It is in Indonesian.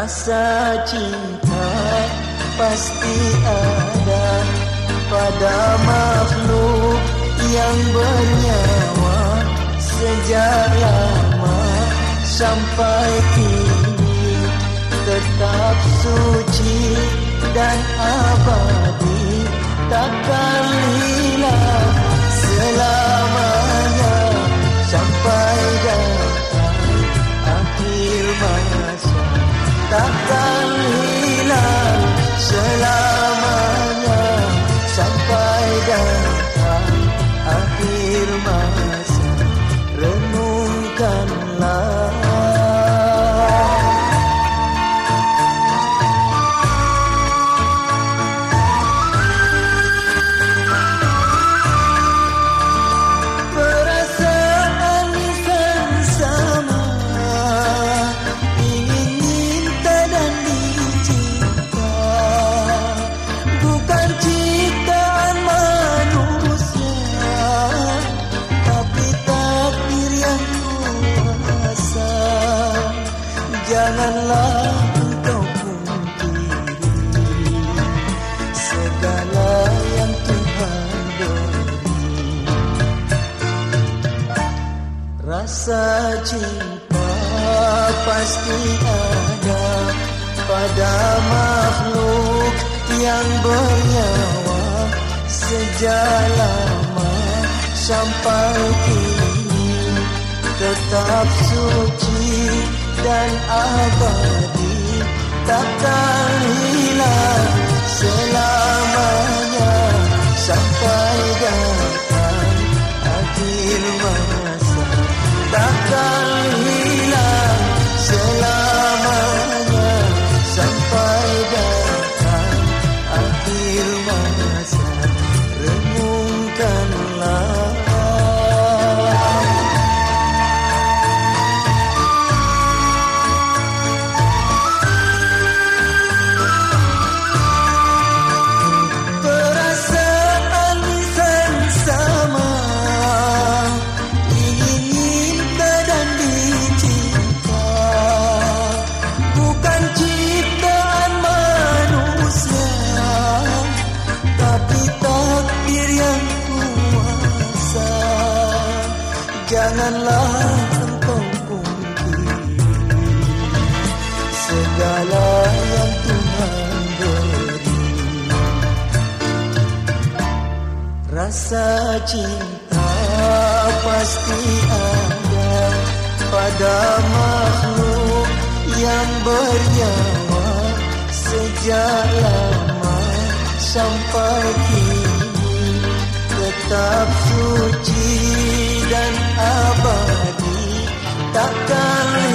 Rasa cinta pasti ada pada makhluk yang bernyawa sejak lama sampai kini. Tetap suci dan abadi takkan takkan engkau segala yang Tuhan beri rasa cinta pasti ada pada makhluk yang bernyawa sejak lama. Sampai kini tetap suci dan abadi takkan hilang janganlah engkau pungkiri segala yang Tuhan beri. Rasa cinta pasti ada pada makhluk yang bernyawa. Sejak lama sampai kini tetap suci dan abadi takkan